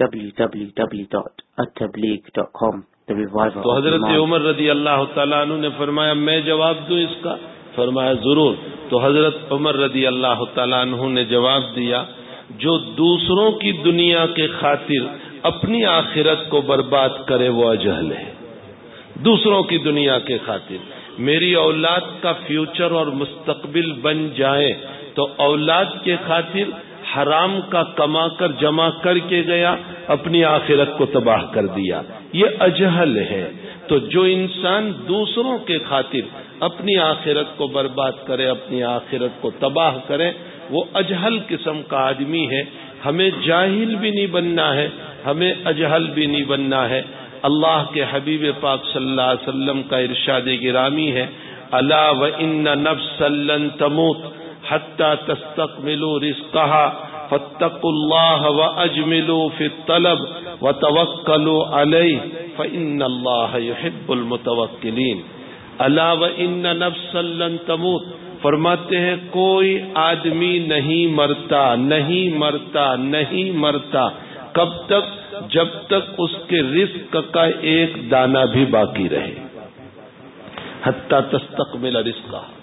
www.attableek.com تو حضرت. عمر رضی اللہ تعالیٰ عنہ نے فرمایا میں جواب دوں اس کا؟ فرمایا ضرور. تو حضرت عمر رضی اللہ تعالیٰ عنہ نے جواب دیا جو دوسروں کی دنیا کے خاطر اپنی آخرت کو برباد کرے وہ اجہل ہے۔ دوسروں کی دنیا کے خاطر۔ میری اولاد کا فیوچر اور مستقبل بن جائے تو اولاد کے خاطر حرام کا کما کر جمع کر کے گیا، اپنی آخرت کو تباہ کر دیا۔ یہ اجہل ہے۔ تو جو انسان دوسروں کے خاطر اپنی آخرت کو برباد کرے، اپنی آخرت کو تباہ کرے، وہ اجہل قسم کا آدمی ہے۔ ہمیں جاہل بھی نہیں بننا ہے، ہمیں اجہل بھی نہیں بننا ہے۔ اللہ کے حبیب پاک صلی اللہ علیہ وسلم کا ارشاد گرامی ہے اللہ و ان نفس تموت حتى تستقبلوا رزقها فاتقوا الله واجملوا في الطلب وتوكلوا عليه فان الله يحب المتوكلين. الا وان نفسا لن تموت. فرماتے ہیں، کوئی آدمی نہیں مرتا نہیں مرتا نہیں مرتا۔ کب تک؟ جب تک اس کے رزق کا ایک دانہ بھی باقی رہے۔ حتیٰ تستقبل رزقہ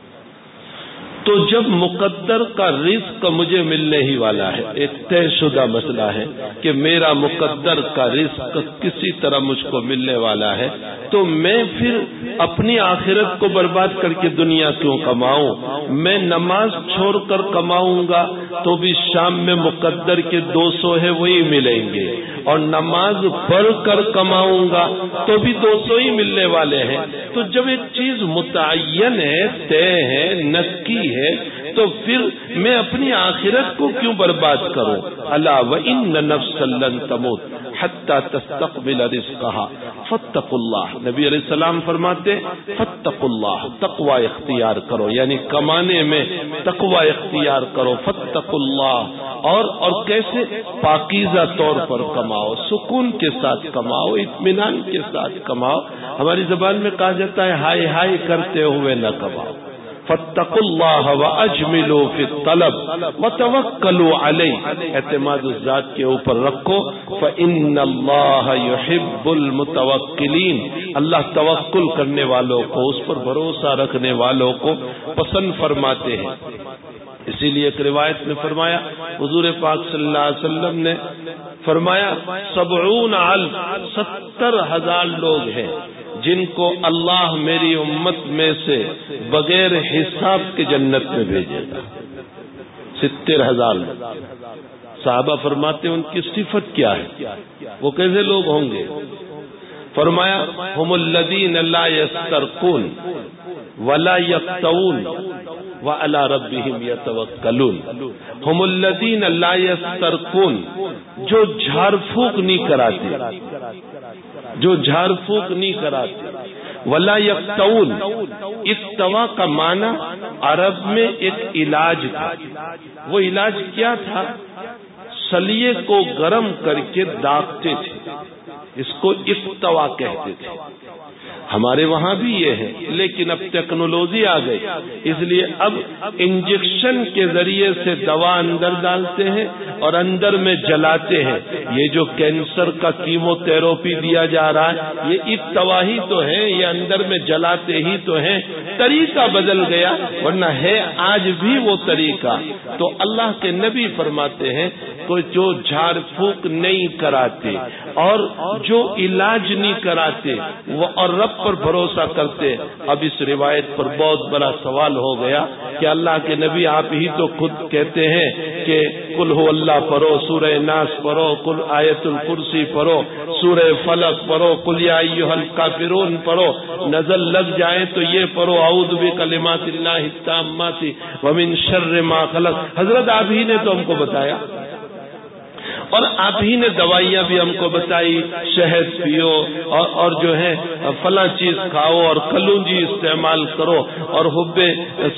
تو جب مقدر کا رزق مجھے ملنے ہی والا ہے، ایک طے شدہ مسئلہ ہے کہ میرا مقدر کا رزق کسی طرح مجھ کو ملنے والا ہے۔ تو میں پھر اپنی آخرت کو برباد کر کے دنیا کیوں کماؤں؟ میں نماز چھوڑ کر کماؤں گا تو بھی شام میں مقدر کے دو سو ہے، وہی ملیں گے۔ اور نماز پڑھ کر کماؤں گا تو بھی دو سو ہی ملنے والے ہیں۔ تو جب ایک چیز متعین ہے، طے ہے، نکی ہے، تو پھر میں اپنی آخرت کو کیوں برباد کروں؟ اللہ و ان نفس تموت حتى تستقبل رزقها. فتق اللہ نبی علیہ السلام فرماتے فتق اللہ تقوی اختیار کرو. یعنی کمانے میں تقوی اختیار کرو. فتق اللہ اور اور کیسے پاکیزہ طور پر کماؤ، سکون کے ساتھ کماؤ، اطمینان کے ساتھ کماؤ۔ ہماری زبان میں کہا جاتا ہے ہائی ہائی کرتے ہوئے نہ کماؤ۔ فتق اللہ و اجملو فی طلب و توکلو اعتماد ذات کے اوپر رکھو۔ فإن اللہ یحب المتوکلین اللہ توکل کرنے والوں کو، اس پر بھروسہ رکھنے والوں کو پسند فرماتے ہیں۔ اسی لیے ایک روایت میں فرمایا، حضور پاک صلی اللہ علیہ وسلم نے فرمایا، سبعون الف، ستر ہزار لوگ ہیں جن کو اللہ میری امت میں سے بغیر حساب کے جنت میں بھیجے گا۔ ستر ہزار صحابہ فرماتے ہیں، ان کی صفت کیا ہے؟ وہ کیسے لوگ ہوں گے؟ فرمایا، ہم الدین اللہ یسترقون ولا یقتون و اللہ ربهم یتوکلون. ہم الدین اللہ یسترقون جو جھاڑ پھونک نہیں کراتے، جو جھاڑ پھونک نہیں کراتے، ولا یکتون استوا کا معنی عرب میں ایک علاج تھا۔ وہ علاج کیا تھا؟ سلیے کو گرم کر کے داغتے تھے۔ اس کو استوا کہتے تھے۔ ہمارے وہاں بھی یہ ہے، لیکن اب ٹیکنالوجی آ گئی۔ اس لیے اب انجیکشن کے ذریعے سے دوا اندر ڈالتے ہیں اور اندر میں جلاتے ہیں۔ یہ جو کینسر کا کیمو تھراپی دیا جا رہا ہے، یہ ایک تواہی تو ہے یہ اندر میں جلاتے ہی تو ہیں۔ طریقہ بدل گیا، ورنہ ہے آج بھی وہ طریقہ۔ تو اللہ کے نبی فرماتے ہیں کوئی جو جھاڑ پھونک نہیں کراتے اور جو علاج نہیں کراتے، وہ اور رب پر بھروسہ کرتے۔ اب اس روایت پر بہت بڑا سوال ہو گیا کہ اللہ کے نبی آپ ہی تو خود کہتے ہیں کہ کل ہو اللہ پڑھو، سورہ ناس پڑھو کل آیت الکرسی پڑھو، سورہ فلق پڑھو کلیا کافرون پڑھو۔ نظر لگ جائے تو یہ پڑھو، اعوذ بکلمات اللہ التامات ومن شر ما خلق۔ حضرت آپ ہی نے تو ہم کو بتایا۔ اور آپ ہی نے دوائیاں بھی ہم کو بتائی، شہد پیو، اور اور جو ہے فلاں چیز کھاؤ اور کلونجی استعمال کرو، اور حب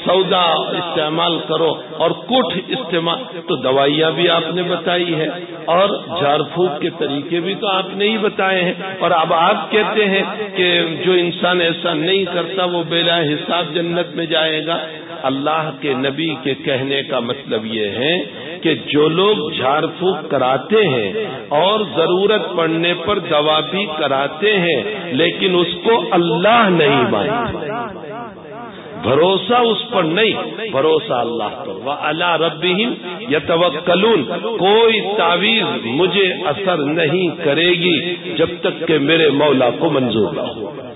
سودا استعمال کرو، اور کٹ استعمال تو دوائیاں بھی آپ نے بتائی ہے اور جھاڑ پھونک کے طریقے بھی تو آپ نے ہی بتائے ہیں۔ اور اب آپ کہتے ہیں کہ جو انسان ایسا نہیں کرتا، وہ بلا حساب جنت میں جائے گا۔ اللہ کے نبی کے کہنے کا مطلب یہ ہے کہ جو لوگ جھاڑ پھونک کراتے ہیں اور ضرورت پڑنے پر دوا بھی کراتے ہیں، لیکن اس کو اللہ نہیں مانتے۔ بھروسہ اس پر نہیں، بھروسہ اللہ پر۔ وہ اللہ رب یا کوئی تعویذ مجھے اثر نہیں کرے گی جب تک کہ میرے مولا کو منظور نہ ہو۔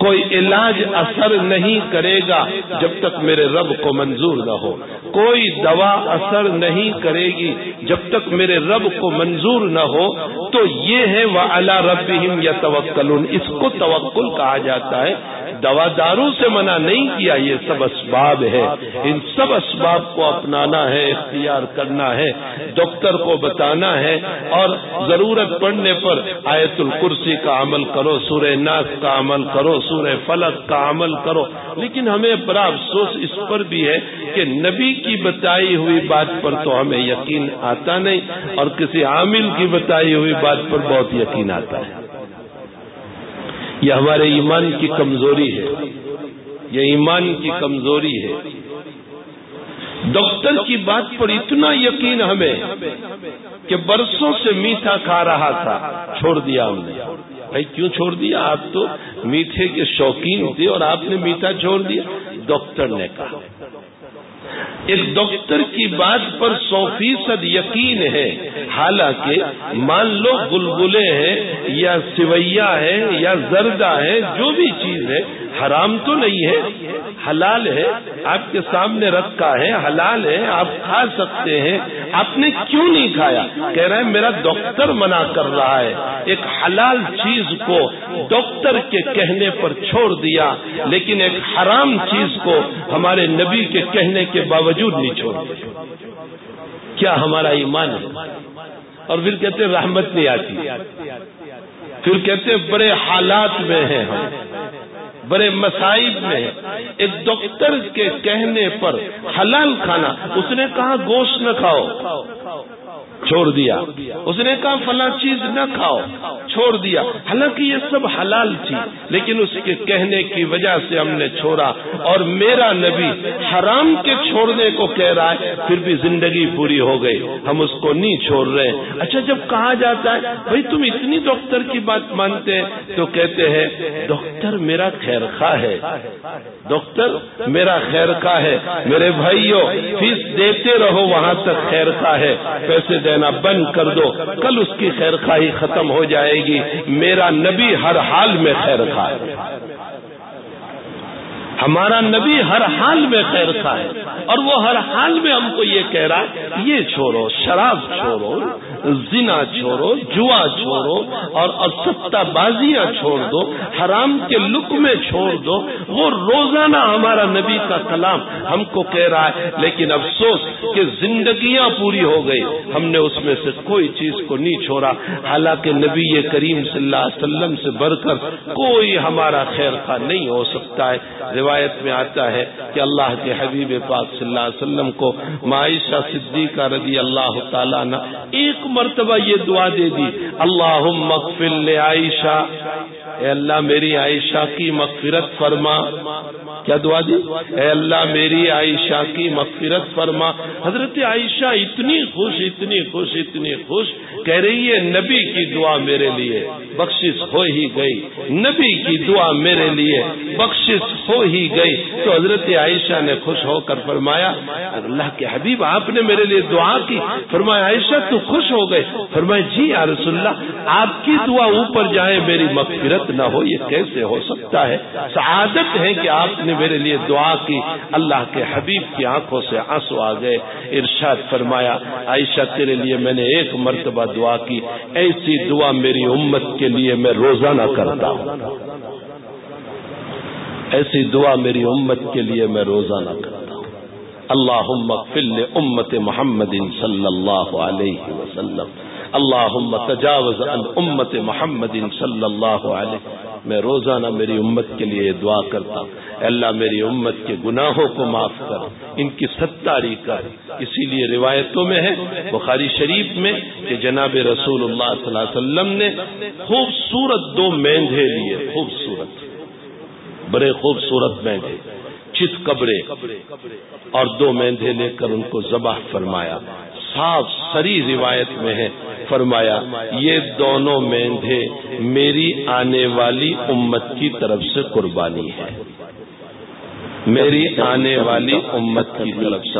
کوئی علاج اثر نہیں کرے گا جب تک میرے رب کو منظور نہ ہو۔ کوئی دوا اثر نہیں کرے گی جب تک میرے رب کو منظور نہ ہو۔ تو یہ ہے وہ اللہ رب یا توکل اس کو توکل کہا جاتا ہے۔ دوا دارو سے منع نہیں کیا، یہ سب اسباب ہے ان سب اسباب کو اپنانا ہے، اختیار کرنا ہے، ڈاکٹر کو بتانا ہے۔ اور ضرورت پڑنے پر آیت الکرسی کا عمل کرو، سورہ ناس کا عمل کرو، سورہ فلک کا عمل کرو۔ لیکن ہمیں بڑا افسوس اس پر بھی ہے کہ نبی کی بتائی ہوئی بات پر تو ہمیں یقین آتا نہیں اور کسی عامل کی بتائی ہوئی بات پر بہت یقین آتا ہے۔ یہ ہمارے ایمان کی کمزوری ہے۔ یہ ایمان کی کمزوری ہے۔ ڈاکٹر کی بات پر اتنا یقین ہمیں کہ برسوں سے میٹھا کھا رہا تھا۔ چھوڑ دیا ہم نے۔ بھائی کیوں چھوڑ دیا؟ آپ تو میٹھے کے شوقین تھے اور آپ نے میٹھا چھوڑ دیا۔ ڈاکٹر نے کہا۔ ایک ڈاکٹر کی بات پر سو فیصد یقین ہے۔ حالانکہ مان لو گلگلے ہیں یا سویا ہے یا زردہ ہے جو بھی چیز ہے حرام تو نہیں ہے، حلال ہے۔ آپ کے سامنے رکھا ہے، حلال ہے، آپ کھا سکتے ہیں۔ آپ نے کیوں نہیں کھایا؟ کہہ رہے ہیں، میرا ڈاکٹر منع کر رہا ہے۔ ایک حلال چیز کو ڈاکٹر کے کہنے پر چھوڑ دیا، لیکن ایک حرام چیز کو ہمارے نبی کے کہنے کے باوجود نہیں چھوڑ دیا۔ کیا ہمارا ایمان ہے؟ اور پھر کہتے رحمت نہیں آتی۔ پھر کہتے بڑے حالات میں ہیں ہم۔ بڑے مسائب میں ایک ڈاکٹر کے کہنے پر حلال کھانا، اس نے کہا گوشت نہ کھاؤ۔ چھوڑ دیا۔ اس نے کہا، فلاں چیز نہ کھاؤ، چھوڑ دیا۔ حالانکہ یہ سب حلال تھی، لیکن اس کے کہنے کی وجہ سے ہم نے چھوڑا۔ اور میرا نبی حرام کے چھوڑنے کو کہہ رہا ہے، پھر بھی زندگی پوری ہو گئی۔ ہم اس کو نہیں چھوڑ رہے۔ اچھا جب کہا جاتا ہے، بھائی، تم اتنی ڈاکٹر کی بات مانتے ہیں؟ تو کہتے ہیں، ڈاکٹر میرا خیر خواہ ہے۔ ڈاکٹر میرا خیر خواہ ہے۔ میرے بھائیوں فیس دیتے رہو، وہاں تک خیر خواہ ہے۔ پیسے دینا بند کر دو، کل اس کی خیر خواہی ختم ہو جائے گی۔ میرا نبی ہر حال میں خیر خواہ ہمارا نبی ہر حال میں خیر خواہ ہے۔ اور وہ ہر حال میں ہم کو یہ کہہ رہا ہے، یہ چھوڑو، شراب چھوڑو۔ زنا چھوڑو، جوا چھوڑو اور ستہ بازیاں چھوڑ دو، حرام کے لک میں چھوڑ دو، وہ روزانہ ہمارا نبی کا کلام ہم کو کہہ رہا ہے، لیکن افسوس کہ زندگیاں پوری ہو گئی، ہم نے اس میں سے کوئی چیز کو نہیں چھوڑا۔ حالانکہ نبی کریم صلی اللہ علیہ وسلم سے بڑھ کر کوئی ہمارا خیر خواہ نہیں ہو سکتا ہے۔ روایت میں آتا ہے کہ اللہ کے حبیب پاک صلی اللہ علیہ وسلم کو معائشہ صدیقہ رضی اللہ تعالیٰ نے ایک مرتبہ یہ دعا دے دی۔ اللہ مغفل عائشہ۔ اے اللہ میری عائشہ کی مغفرت فرما۔ کیا دعا دی؟ اے اللہ میری عائشہ کی مغفرت فرما۔ حضرت عائشہ اتنی خوش اتنی خوش اتنی خوش۔ کہہ رہی ہے، نبی کی دعا میرے لیے بخشش ہو ہی گئی۔ نبی کی دعا میرے لیے بخشش ہو ہی گئی۔ تو حضرت عائشہ نے خوش ہو کر فرمایا، اللہ کے حبیب، آپ نے میرے لیے دعا کی۔ فرمایا، عائشہ تو خوش ہو گئے۔ فرمایا جی یا رسول اللہ، آپ کی دعا اوپر جائے میری مغفرت نہ ہو، یہ کیسے ہو سکتا ہے؟ سعادت ہے کہ آپ نے میرے لیے دعا کی۔ اللہ کے حبیب کی آنکھوں سے آنسو آ گئے۔ ارشاد فرمایا، عائشہ، تیرے لیے میں نے ایک مرتبہ دعا کی۔ ایسی دعا میری امت کے لیے میں روزانہ کرتا ہوں۔ ایسی دعا میری امت کے لیے میں روزانہ کرتا ہوں۔ اللہ فل امت محمد صلی اللہ علیہ وسلم. اللہ تجاوز عن امت محمد صلی اللہ علیہ. میں روزانہ میری امت کے لیے دعا کرتا ہوں. اللہ میری امت کے گناہوں کو معاف کر. ان کی ستاری کر. اسی لیے روایتوں میں ہے، بخاری شریف میں، کہ جناب رسول اللہ صلی اللہ علیہ وسلم نے خوبصورت دو مینڈے لیے، خوبصورت، بڑے خوبصورت مینڈے چت کبڑے اور دو مینڈے لے کر ان کو ذبح فرمایا۔ صاف، سری روایت میں ہے۔ فرمایا، یہ دونوں مینڈے میری آنے والی امت کی طرف سے قربانی ہے۔ میری آنے والی امت کی طرف سے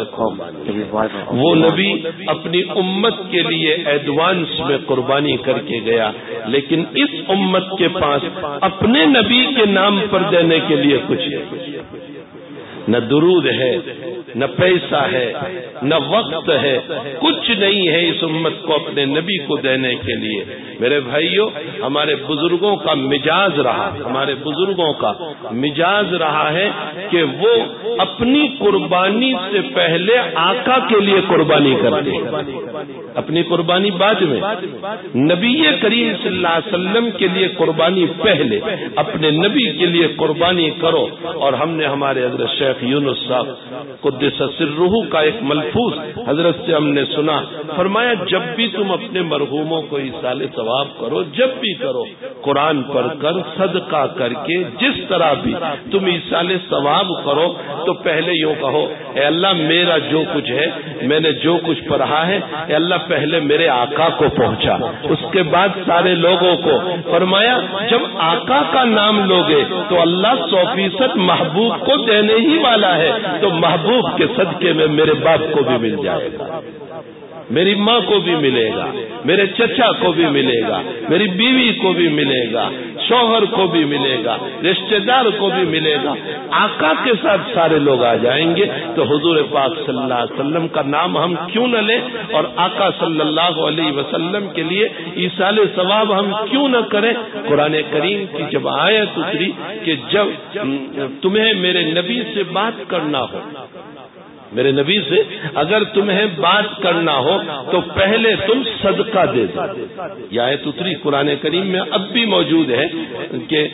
وہ نبی اپنی امت کے لیے ایڈوانس میں قربانی کر کے گیا، لیکن اس امت کے پاس اپنے نبی کے نام پر دینے کے لیے کچھ نہ درود ہے نہ پیسہ ہے، نہ وقت ہے، کچھ نہیں ہے اس امت کو اپنے نبی کو دینے کے لیے۔ میرے بھائیوں ہمارے بزرگوں کا مجاز رہا، ہمارے بزرگوں کا مجاز رہا ہے کہ وہ اپنی قربانی سے پہلے آقا کے لیے قربانی کرتے اپنی قربانی بعد میں۔ نبی کریم صلی اللہ علیہ وسلم کے لیے قربانی پہلے، اپنے نبی کے لیے قربانی کرو۔ اور ہم نے ہمارے حضرت شیخ یونس صاحب کو قدس سرروح کا ایک ملفوظ حضرت سے ہم نے سنا، فرمایا، جب بھی تم اپنے مرحوموں کو اصال ثواب کرو، جب بھی کرو، قرآن پڑھ کر صدقہ کر کے جس طرح بھی تم اصال ثواب کرو، تو پہلے یوں کہو، اے اللہ، میرا جو کچھ ہے، میں نے جو کچھ پڑھا ہے، اے اللہ، پہلے میرے آقا کو پہنچا۔ اس کے بعد سارے لوگوں کو، فرمایا، جب آقا کا نام لوگے، تو اللہ سو فیصد محبوب کو دینے ہی والا ہے۔ تو محبوب کے صدقے میں میرے باپ کو بھی مل جائے گا۔ میری ماں کو بھی ملے گا۔ میرے چچا کو بھی ملے گا۔ میری بیوی کو بھی ملے گا۔ شوہر کو بھی ملے گا۔ رشتے دار کو بھی ملے گا۔ آقا کے ساتھ سارے لوگ آ جائیں گے۔ تو حضور پاک صلی اللہ علیہ وسلم کا نام ہم کیوں نہ لیں اور آقا صلی اللہ علیہ وسلم کے لیے ایسال ثواب ہم کیوں نہ کریں؟ قرآن کریم کی جب آیت اتری کہ جب تمہیں میرے نبی سے بات کرنا ہو میرے نبی سے، اگر تمہیں بات کرنا ہو تو پہلے تم صدقہ دے دو۔ یہ آیت اتری قرآن کریم میں اب بھی موجود ہے کہ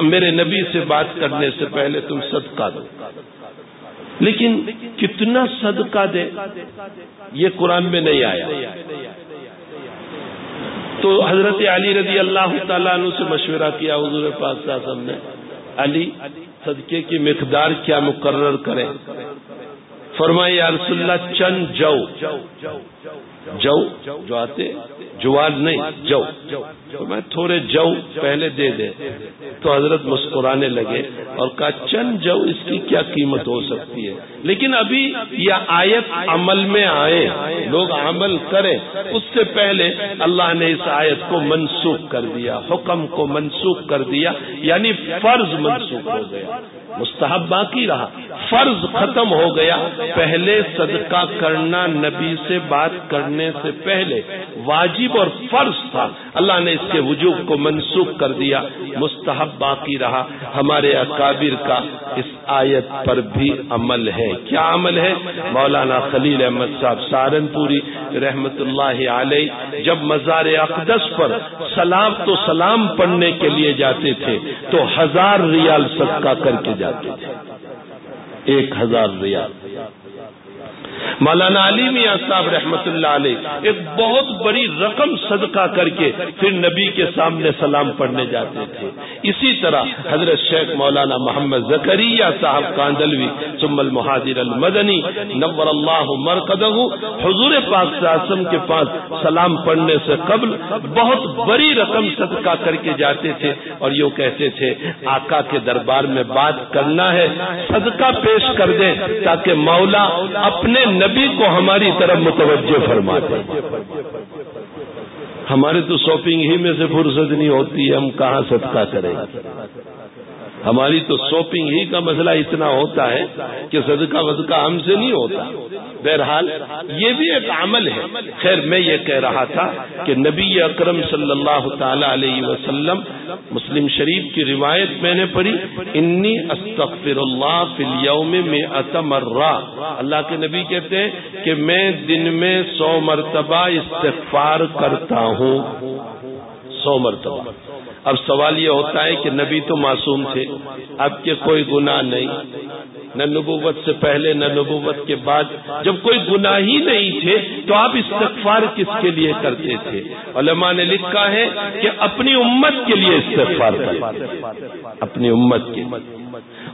میرے نبی سے بات کرنے سے پہلے تم صدقہ دو۔ لیکن کتنا صدقہ دے؟ یہ قرآن میں نہیں آیا۔ تو حضرت علی رضی اللہ تعالیٰ عنہ سے مشورہ کیا حضور پاک صاحب نے۔ علی، صدقے کی مقدار کیا مقرر کریں۔ فرمائی رسول اللہ چند جو۔ جو جو آتے۔ جوار نہیں، جو۔ میں تھوڑے جو پہلے دے دے۔ تو حضرت مسکرانے لگے اور کہا، چند جو اس کی کیا قیمت ہو سکتی ہے؟ لیکن ابھی یہ آیت عمل میں آئے، لوگ عمل کریں۔ اس سے پہلے اللہ نے اس آیت کو منسوخ کر دیا، حکم کو منسوخ کر دیا یعنی فرض منسوخ ہو گیا۔ مستحب باقی رہا۔ فرض ختم ہو گیا۔ پہلے صدقہ کرنا نبی سے، بات کرنے سے پہلے واجب اور فرض تھا۔ اللہ نے اس کے وجوب کو منسوخ کر دیا، مستحب باقی رہا۔ ہمارے اکابر کا اس آیت پر بھی عمل ہے۔ کیا عمل ہے؟ مولانا خلیل احمد صاحب سہارنپوری رحمت اللہ علیہ جب مزار اقدس پر سلام تو سلام پڑھنے کے لیے جاتے تھے، تو ہزار ریال صدقہ کر کے جاتے تھے۔ ایک ہزار ریال۔ مولانا علی میاں صاحب رحمت اللہ علیہ، ایک بہت بڑی رقم صدقہ کر کے پھر نبی کے سامنے سلام پڑھنے جاتے تھے۔ اسی طرح حضرت شیخ مولانا محمد زکریہ صاحب کاندلوی، ثم المہاجر المدنی، نور اللہ مرکدہ حضور پاک اعظم کے پاس سلام پڑھنے سے قبل بہت بڑی رقم صدقہ کر کے جاتے تھے۔ اور یوں کہتے تھے، آقا کے دربار میں بات کرنا ہے، صدقہ پیش کر دیں تاکہ مولا اپنے نبی کو ہماری طرف متوجہ فرما دیں ہمارے تو شاپنگ ہی میں سے فرصت نہیں ہوتی ہم کہاں صدقہ کریں؟ ہماری تو شاپنگ ہی کا مسئلہ اتنا ہوتا ہے کہ صدقہ وزقہ ہم سے نہیں ہوتا۔ بہرحال یہ بھی ایک عمل ہے۔ خیر، میں یہ کہہ رہا تھا کہ نبی اکرم صلی اللہ تعالی علیہ وسلم مسلم شریف کی روایت میں نے پڑھی، انی استغفر اللہ فی اليوم میں اتمرا اللہ کے نبی کہتے ہیں کہ میں دن میں سو مرتبہ استغفار کرتا ہوں۔ سو مرتبہ۔ اب سوال یہ ہوتا ہے کہ نبی تو معصوم تھے، اب کے کوئی گناہ نہیں۔ نہ نبوت سے پہلے، نہ نبوت کے بعد۔ جب کوئی گناہ ہی نہیں تھے تو آپ استغفار کس کے لیے کرتے تھے؟ علماء نے لکھا ہے کہ اپنی امت کے لیے استغفار کرتے اپنی امت کے۔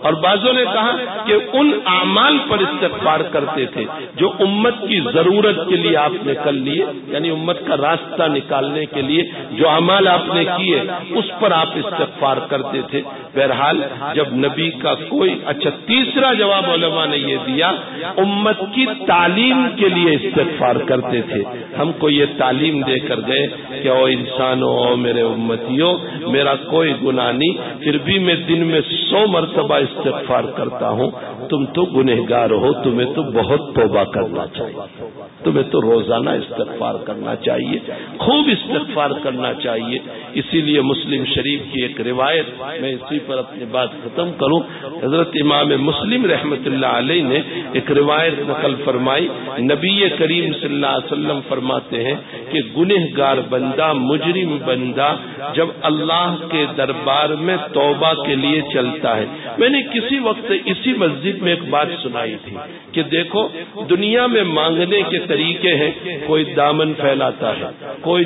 اور بعضوں نے کہا کہ ان اعمال پر استغفار کرتے تھے جو امت کی ضرورت کے لیے آپ نے کر لیے یعنی امت کا راستہ نکالنے کے لیے جو اعمال آپ نے کیے، اس پر آپ استغفار کرتے تھے۔ بہرحال جب نبی کا کوئی اچھا تیسرا جواب علماء نے یہ دیا، امت کی تعلیم کے لیے استغفار کرتے تھے۔ ہم کو یہ تعلیم دے کر گئے کہ او انسانوں، او میرے امتیوں، میرا کوئی گناہ نہیں، پھر بھی میں دن میں سو مرتبہ استغفار کرتا ہوں تم تو گنہگار ہو، تمہیں تو بہت توبہ کرنا چاہیے۔ تمہیں تو روزانہ استغفار کرنا چاہیے، خوب استغفار کرنا چاہیے۔ اسی لیے مسلم شریف کی ایک روایت میں اسی پر اپنی بات ختم کروں۔ حضرت امام مسلم رحمت اللہ علیہ نے ایک روایت نقل فرمائی۔ نبی کریم صلی اللہ علیہ وسلم فرماتے ہیں کہ گنہ گار بندہ، مجرم بندہ جب اللہ کے دربار میں توبہ کے لیے چلتا ہے۔ میں نے کسی وقت اسی مسجد میں ایک بات سنائی تھی کہ دیکھو، دنیا میں مانگنے کے طریقے ہیں، کوئی دامن پھیلاتا ہے، کوئی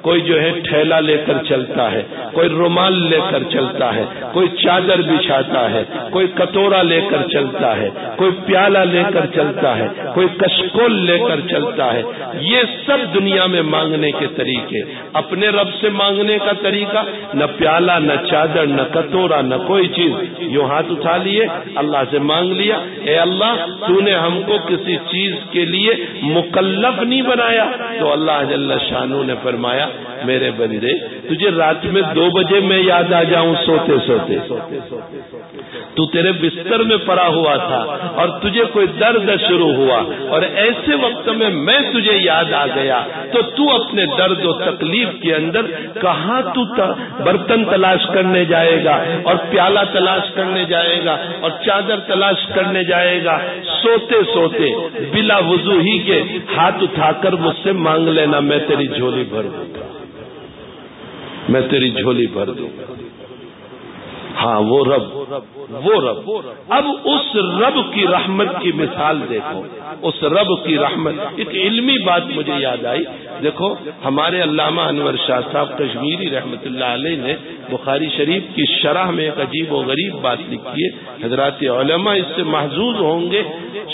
کوئی جو ہے ٹھیلا لے کر چلتا ہے، کوئی رومال لے کر چلتا ہے، کوئی چادر بچھاتا ہے، کوئی کٹورا لے کر چلتا ہے، کوئی پیالہ لے کر چلتا ہے، کوئی کشکول لے کر چلتا ہے۔ یہ سب دنیا میں مانگنے کے طریقے۔ اپنے رب سے مانگنے کا طریقہ، نہ پیالہ، نہ چادر، نہ کٹورا، نہ کوئی چیز۔ یوں ہاتھ اٹھا لیے، اللہ سے مانگ لیا۔ اے اللہ تو نے ہم کو کسی چیز کے لیے مکلف نہیں بنایا۔ تو اللہ جل شانو نے فرمایا میرے بندے، تجھے رات میں دو بجے میں یاد آ جاؤں سوتے سوتے۔ تو تیرے بستر میں پڑا ہوا تھا اور تجھے کوئی درد شروع ہوا اور ایسے وقت میں میں تجھے یاد آ گیا۔ تو تو اپنے درد و تکلیف کے اندر کہاں تو برتن تلاش کرنے جائے گا اور پیالہ تلاش کرنے جائے گا اور چادر تلاش کرنے جائے گا؟ سوتے سوتے بلا وضو ہی کے ہاتھ اٹھا کر مجھ سے مانگ لینا، میں تیری جھولی بھر دوں گا۔ میں تیری جھولی بھر دوں۔ گا ہاں وہ رب وہ رب۔ اب اس رب کی رحمت کی مثال دیکھو۔ اس رب کی رحمت۔ ایک علمی بات مجھے یاد آئی۔ دیکھو، ہمارے علامہ انور شاہ صاحب کشمیری رحمت اللہ علیہ نے بخاری شریف کی شرح میں ایک عجیب و غریب بات لکھی ہے۔ حضرات علماء اس سے محظوظ ہوں گے۔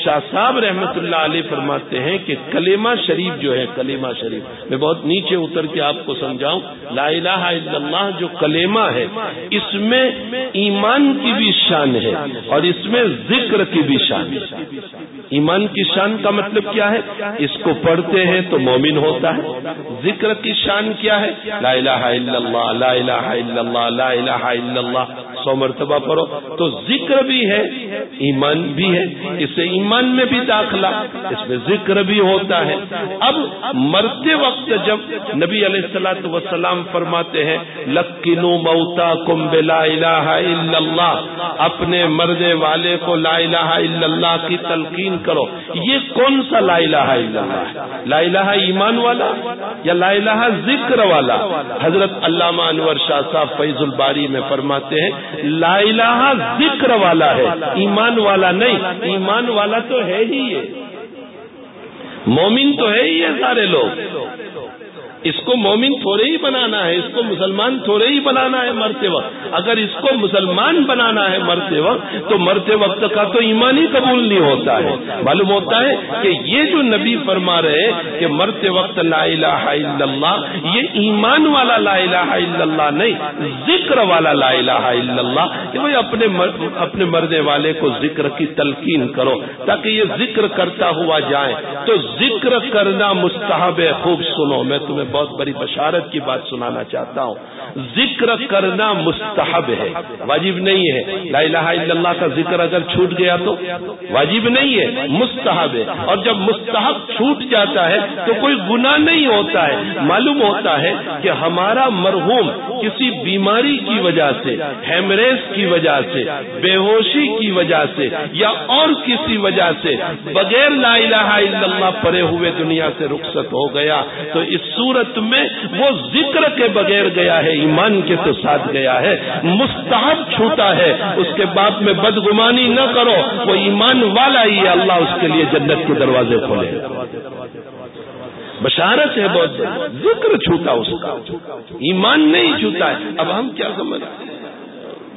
شاہ صاحب رحمت اللہ علیہ فرماتے ہیں کہ کلمہ شریف جو ہے، کلمہ شریف، میں بہت نیچے اتر کے آپ کو سمجھاؤں، لا الہ الا اللہ جو کلمہ ہے، اس میں ایمان کی بھی شان ہے اور اس میں ذکر کی بھی شان ہے۔ ایمان کی شان کا مطلب کیا ہے؟ اس کو پڑھتے ہیں تو مومن ہوتا ہے۔ ذکر کی شان کیا ہے؟ لا الہ الا اللہ، لا الہ الا اللہ، لا الہ الا اللہ۔ سو مرتبہ پڑھو۔ تو ذکر بھی ہے، ایمان بھی ہے۔ اسے ایمان میں بھی داخلہ، اس میں ذکر بھی ہوتا ہے۔ اب مرتے وقت جب نبی علیہ السلاۃ وسلام فرماتے ہیں لکنو موتا کم لا الہ الا اللہ۔ اپنے مرنے والے کو لا الہ الا اللہ کی تلقین کرو۔ یہ کون سا لا الہ الا اللہ لا الہ ایمان والا یا لا الہ ذکر والا؟ حضرت علامہ انور شاہ صاحب فیض الباری میں فرماتے ہیں، لا الہ ذکر والا ہے، ایمان والا نہیں۔ ایمان والا تو ہے ہی یہ۔ مومن تو ہے ہی یہ سارے لوگ۔ اس کو مومن تھوڑے ہی بنانا ہے، اس کو مسلمان تھوڑے ہی بنانا ہے مرتے وقت۔ اگر اس کو مسلمان بنانا ہے مرتے وقت، تو مرتے وقت کا تو ایمان ہی قبول نہیں ہوتا ہے۔ معلوم ہوتا ہے کہ یہ جو نبی فرما رہے کہ مرتے وقت لا الہ الا اللہ، یہ ایمان والا لا الہ الا اللہ نہیں، ذکر والا لا الہ الا اللہ۔ کہ بھائی اپنے اپنے مرنے والے کو ذکر کی تلقین کرو، تاکہ یہ ذکر کرتا ہوا جائے۔ تو ذکر کرنا مستحب ہے، خوب سنو، میں تمہیں بہت بڑی بشارت کی بات سنانا چاہتا ہوں۔ ذکر کرنا مستحب ہے، واجب نہیں ہے۔ لا الہ الا اللہ کا ذکر اگر چھوٹ گیا تو واجب نہیں ہے، مستحب ہے۔ اور جب مستحب چھوٹ جاتا ہے تو کوئی گناہ نہیں ہوتا ہے۔ معلوم ہوتا ہے کہ ہمارا مرحوم کسی بیماری کی وجہ سے ہیمریز کی وجہ سے، بے ہوشی کی وجہ سے یا اور کسی وجہ سے بغیر لا الہ الا اللہ پڑے ہوئے دنیا سے رخصت ہو گیا تو اس صورت میں وہ ذکر کے بغیر گیا ہے، ایمان کے تو ساتھ گیا ہے۔ مستحب چھوٹا ہے، اس کے بعد میں بدگمانی نہ کرو، وہ ایمان والا ہی ہے، اللہ اس کے لیے جنت کے دروازے کھولے۔ بشارت ہے بہت ذکر چھوٹا اس کا۔ ایمان نہیں چھوٹا ہے، اب ہم کیا سمجھتے ہیں؟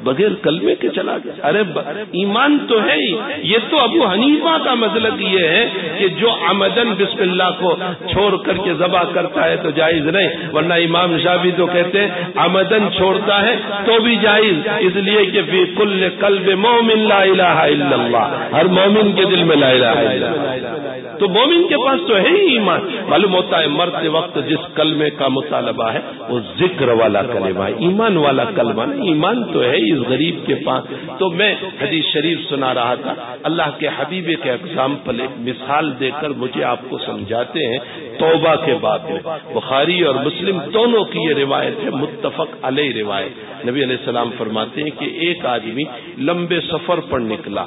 بغیر کلمے کے چلا گیا۔ ارے ایمان تو ہے ہی۔ یہ تو ابو حنیفہ کا مطلب یہ ہے کہ جو آمدن بسم اللہ کو چھوڑ کر کے ذبح کرتا ہے تو جائز نہیں، ورنہ امام شاہ بھی تو کہتے ہیں، آمدن چھوڑتا ہے تو بھی جائز۔ اس لیے کہ فی کل قلب مومن لا الہ الا اللہ۔ ہر مومن کے دل میں لا الہ الا اللہ۔ تو مومن کے پاس تو ہے ہی ایمان۔ معلوم ہوتا ہے مرتے وقت جس کلمے کا مطالبہ ہے، وہ ذکر والا کلمہ ہے، ایمان والا کلمہ نہیں، ایمان تو ہے اس غریب کے پاس۔ تو میں حدیث شریف سنا رہا تھا، اللہ کے حبیب کے ایگزامپل ایک مثال دے کر مجھے آپ کو سمجھاتے ہیں توبہ کے بعد میں۔ بخاری اور مسلم دونوں کی یہ روایت ہے، متفق علیہ روایت۔ نبی علیہ السلام فرماتے ہیں کہ ایک آدمی لمبے سفر پر نکلا،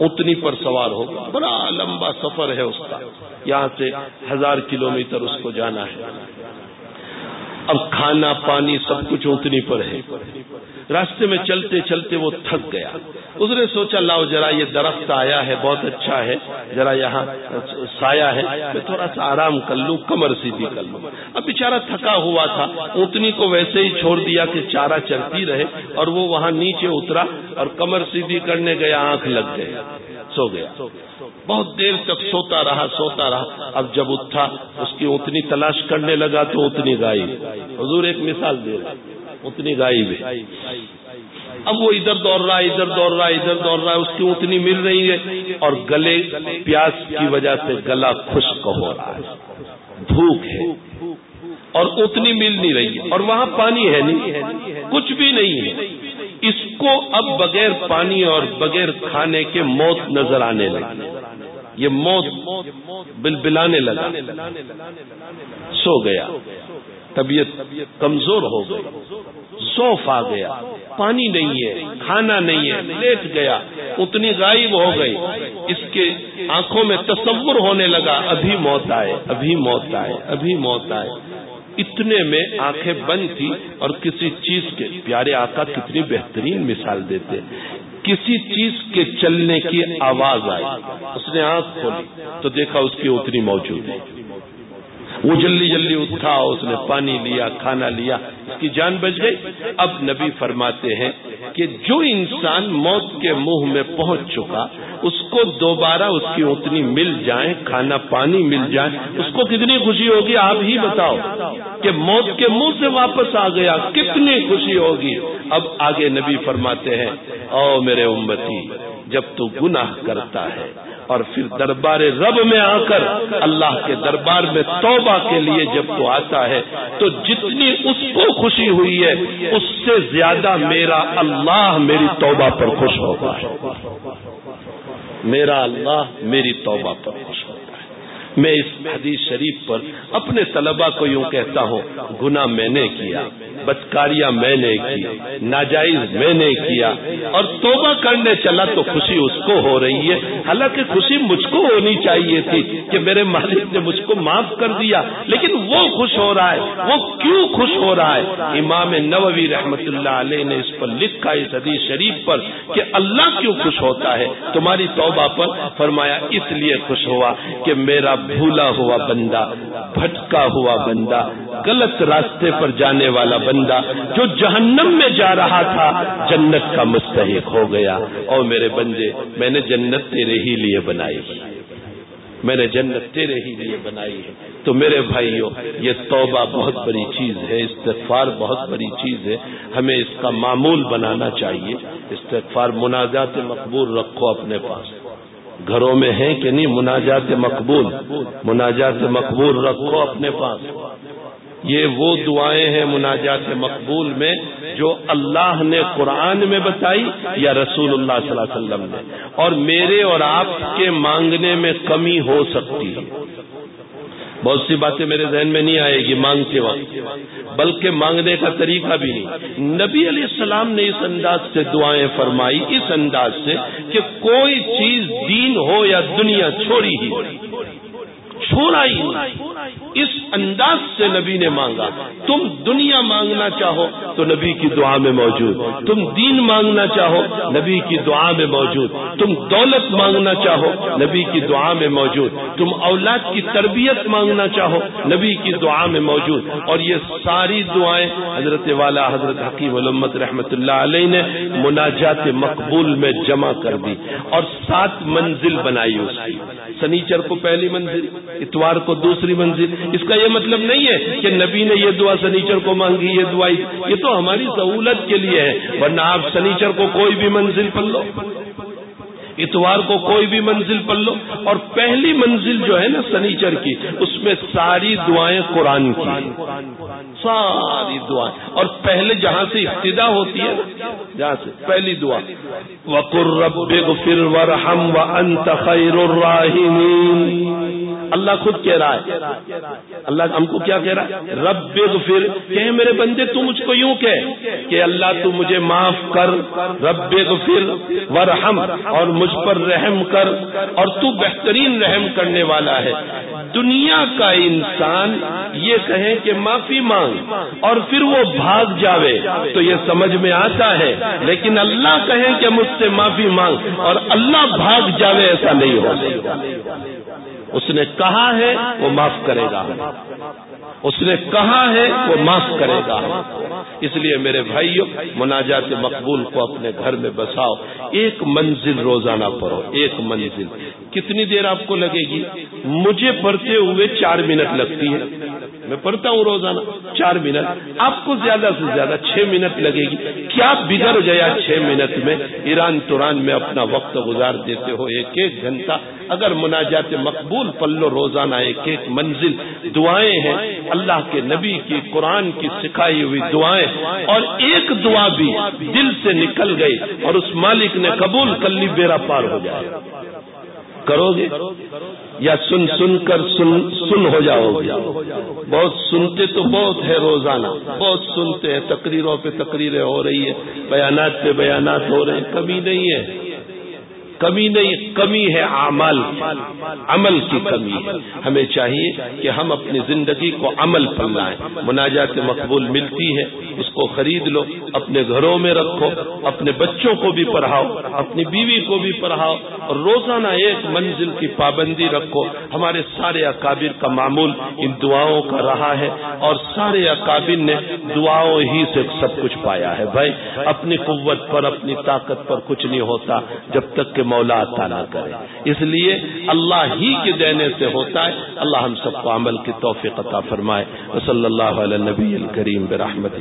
اتنی پر سوار ہوگا، بڑا لمبا سفر ہے اس کا، یہاں سے ہزار کلومیٹر اس کو جانا ہے۔ اب کھانا، پانی سب کچھ اتنی پر ہے۔ راستے میں چلتے چلتے وہ تھک گیا۔ اس نے سوچا، لاؤ ذرا یہ درخت آیا ہے، بہت اچھا ہے۔ ذرا یہاں سایہ ہے۔ میں تھوڑا سا آرام کر لوں، کمر سیدھی کر لوں۔ اب بےچارا تھکا ہوا تھا۔ اتنی کو ویسے ہی چھوڑ دیا کہ چارہ چلتی رہے اور وہ وہاں نیچے اترا اور کمر سیدھی کرنے گیا، آنکھ لگ گئے سو گیا۔ بہت دیر تک سوتا رہا سوتا رہا۔ اب جب اٹھا، اس کی اتنی تلاش کرنے لگا تو اتنی گائی حضور ایک مثال دے رہا اتنی گائی بھی اب وہ ادھر دوڑ رہا ہے ادھر دوڑ رہا ہے ادھر دوڑ رہا ہے اس کی اتنی مل رہی ہے۔ اور گلے پیاس کی وجہ سے گلا خشک ہو رہا ہے۔ بھوک ہے۔ اور اتنی مل نہیں رہی۔ ہے اور وہاں پانی ہے نہیں۔ کچھ بھی نہیں ہے۔ اس کو اب بغیر پانی اور بغیر کھانے کے موت نظر آنے لگی۔ یہ موت بل بلانے لگا۔ سو گیا۔ طبیعت کمزور ہو گئی۔ سوف آ گیا۔ پانی نہیں ہے، کھانا نہیں ہے، لیٹ گیا۔ اتنی غائب ہو گئی۔ اس کے آنکھوں میں تصور ہونے لگا، ابھی موت آئے، ابھی موت آئے، ابھی موت آئے۔ اتنے میں آنکھیں بند تھی اور کسی چیز کے پیارے آقا کتنی بہترین مثال دیتے۔ کسی چیز کے چلنے کی آواز آئی۔ اس نے آنکھ کھولی تو دیکھا اس کی اتنی موجود ہے۔ وہ جلدی جلدی اٹھا، اس نے پانی لیا، کھانا لیا، اس کی جان بچ گئی۔ اب نبی فرماتے ہیں کہ جو انسان موت کے منہ میں پہنچ چکا، اس کو دوبارہ اس کی اتنی مل جائے کھانا پانی مل جائے۔ اس کو کتنی خوشی ہوگی، آپ ہی بتاؤ کہ موت کے منہ سے واپس آ گیا، کتنی خوشی ہوگی۔ اب آگے نبی فرماتے ہیں او میرے امتی، جب تو گناہ کرتا ہے اور پھر دربار رب میں آ کر اللہ کے دربار میں توبہ کے لیے جب تو آتا ہے، تو جتنی اس کو خوشی ہوئی ہے، اس سے زیادہ میرا اللہ میری توبہ پر خوش ہوگا۔ میرا اللہ میری توبہ پر خوش میں اس حدیث شریف پر اپنے طلبہ کو یوں کہتا ہوں گنا میں نے کیا، بدکاریاں میں نے کی، ناجائز میں نے کیا، اور توبہ کرنے چلا تو خوشی اس کو ہو رہی ہے۔ حالانکہ خوشی مجھ کو ہونی چاہیے تھی کہ میرے مالک نے مجھ کو معاف کر دیا، لیکن وہ خوش ہو رہا ہے، وہ کیوں خوش ہو رہا ہے؟ امام نووی رحمت اللہ علیہ نے اس پر لکھا اس حدیث شریف پر کہ اللہ کیوں خوش ہوتا ہے؟ تمہاری توبہ پر فرمایا، اس لیے خوش ہوا کہ میرا بھولا ہوا بندہ، بھٹکا ہوا بندہ، غلط راستے پر جانے والا بندہ جو جہنم میں جا رہا تھا، جنت کا مستحق ہو گیا۔ اور میرے بندے، میں نے جنت تیرے ہی لیے بنائی میں نے جنت تیرے ہی لیے بنائی ہے۔ تو میرے بھائیوں، یہ توبہ بہت بڑی چیز ہے، استغفار بہت بڑی چیز ہے۔ ہمیں اس کا معمول بنانا چاہیے۔ استغفار منازعات مقبول رکھو اپنے پاس۔ گھروں میں ہیں کہ نہیں؟ مناجات مقبول مناجات مقبول رکھو اپنے پاس۔ یہ وہ دعائیں ہیں مناجات مقبول میں جو اللہ نے قرآن میں بتائی یا رسول اللہ صلی اللہ علیہ وسلم نے۔ اور میرے اور آپ کے مانگنے میں کمی ہو سکتی ہے۔ بہت سی باتیں میرے ذہن میں نہیں آئے گی مانگتے وقت۔ بلکہ مانگنے کا طریقہ بھی نہیں۔ نبی علیہ السلام نے اس انداز سے دعائیں فرمائی، اس انداز سے کہ کوئی چیز دین ہو یا دنیا چھوڑی ہی، چھوڑا ہی اس انداز سے نبی نے مانگا۔ تم دنیا مانگنا چاہو تو نبی کی دعا میں موجود۔ تم دین مانگنا چاہو، نبی کی دعا میں موجود۔ تم دولت مانگنا چاہو، نبی کی دعا میں موجود۔ تم اولاد کی تربیت مانگنا چاہو، نبی کی دعا میں موجود۔ اور یہ ساری دعائیں حضرت والا حضرت حکیم علمت رحمت اللہ علیہ نے مناجات مقبول میں جمع کر دی اور سات منزل بنائی اس کی۔ سنیچر کو پہلی منزل، اتوار کو دوسری منزل۔ جی، اس کا یہ مطلب نہیں ہے کہ نبی نے یہ دعا سنیچر کو مانگی، یہ دعائی یہ تو ہماری سہولت کے لیے ہے، ورنہ آپ سنیچر کو کوئی بھی منزل پل لو۔ اتوار کو کوئی بھی منزل پل لو۔ اور پہلی منزل جو ہے نا سنیچر کی، اس میں ساری دعائیں قرآن کی۔ ساری دعائیں۔ اور پہلے جہاں سے ابتدا ہوتی ہے جہاں سے پہلی دعا۔ وقر رب فر ورحم و انت خیر الراحمین اللہ خود کہہ رہا ہے۔ اللہ ہم کو کیا کہہ رہا ہے؟ رب پھر کہ میرے بندے، تو مجھ کو یوں کہہ کہ اللہ تو مجھے معاف کر، رب پھر ورحم، اور مجھ پر رحم کر، اور تو بہترین رحم کرنے والا ہے۔ دنیا کا انسان یہ کہے کہ معافی مانگ اور پھر وہ بھاگ جاوے، تو یہ سمجھ میں آتا ہے۔ لیکن اللہ کہے کہ مجھ سے معافی مانگ اور اللہ بھاگ جاوے، ایسا نہیں ہو سکتا اس نے کہا ہے وہ معاف کرے گا۔ اس نے کہا ہے وہ معاف کرے گا۔ اس لیے میرے بھائیوں مناجات مقبول کو اپنے گھر میں بساؤ۔ ایک منزل روزانہ پڑھو، ایک منزل۔ کتنی دیر آپ کو لگے گی؟ مجھے پڑھتے ہوئے چار منٹ لگتی ہے۔ میں پڑھتا ہوں روزانہ چار منٹ۔ آپ کو زیادہ سے زیادہ چھ منٹ لگے گی۔ کیا بگڑ گیا چھ منٹ میں؟ ایران توران میں اپنا وقت گزار دیتے ہو ایک ایک گھنٹہ۔ اگر مناجات مقبول پلو روزانہ ایک ایک منزل، دعائیں ہیں۔ اللہ کے نبی کی، قرآن کی سکھائی ہوئی دعائیں۔ اور ایک دعا بھی دل سے نکل گئی اور اس مالک نے قبول کر لی، بیرا پار ہو جائے۔ کرو گے یا سن سن کر سن سن ہو جاؤ گے بہت سنتے تو بہت ہے روزانہ، بہت سنتے ہیں، تقریروں پہ تقریریں ہو رہی ہے بیانات پہ بیانات ہو رہے ہیں کمی نہیں ہے۔ کمی نہیں، کمی ہے اعمال عمل کی کمی۔ ہے ہمیں چاہیے کہ ہم اپنی زندگی کو عمل پر لائیں۔ مناجات مقبول ملتی ہے، اس کو خرید لو، اپنے گھروں میں رکھو، اپنے بچوں کو بھی پڑھاؤ، اپنی بیوی کو بھی پڑھاؤ، اور روزانہ ایک منزل کی پابندی رکھو۔ ہمارے سارے اکابر کا معمول ان دعاؤں کا رہا ہے، اور سارے اکابر نے دعاؤں ہی سے سب کچھ پایا ہے۔ بھائی، اپنی قوت پر، اپنی طاقت پر کچھ نہیں ہوتا۔ جب تک کہ مولا عطا نہ کرے۔ اس لیے اللہ ہی کے دینے سے ہوتا ہے۔ اللہ ہم سب کو عمل کی توفیق عطا فرمائے۔ صلی اللہ علیہ نبی الکریم برحمت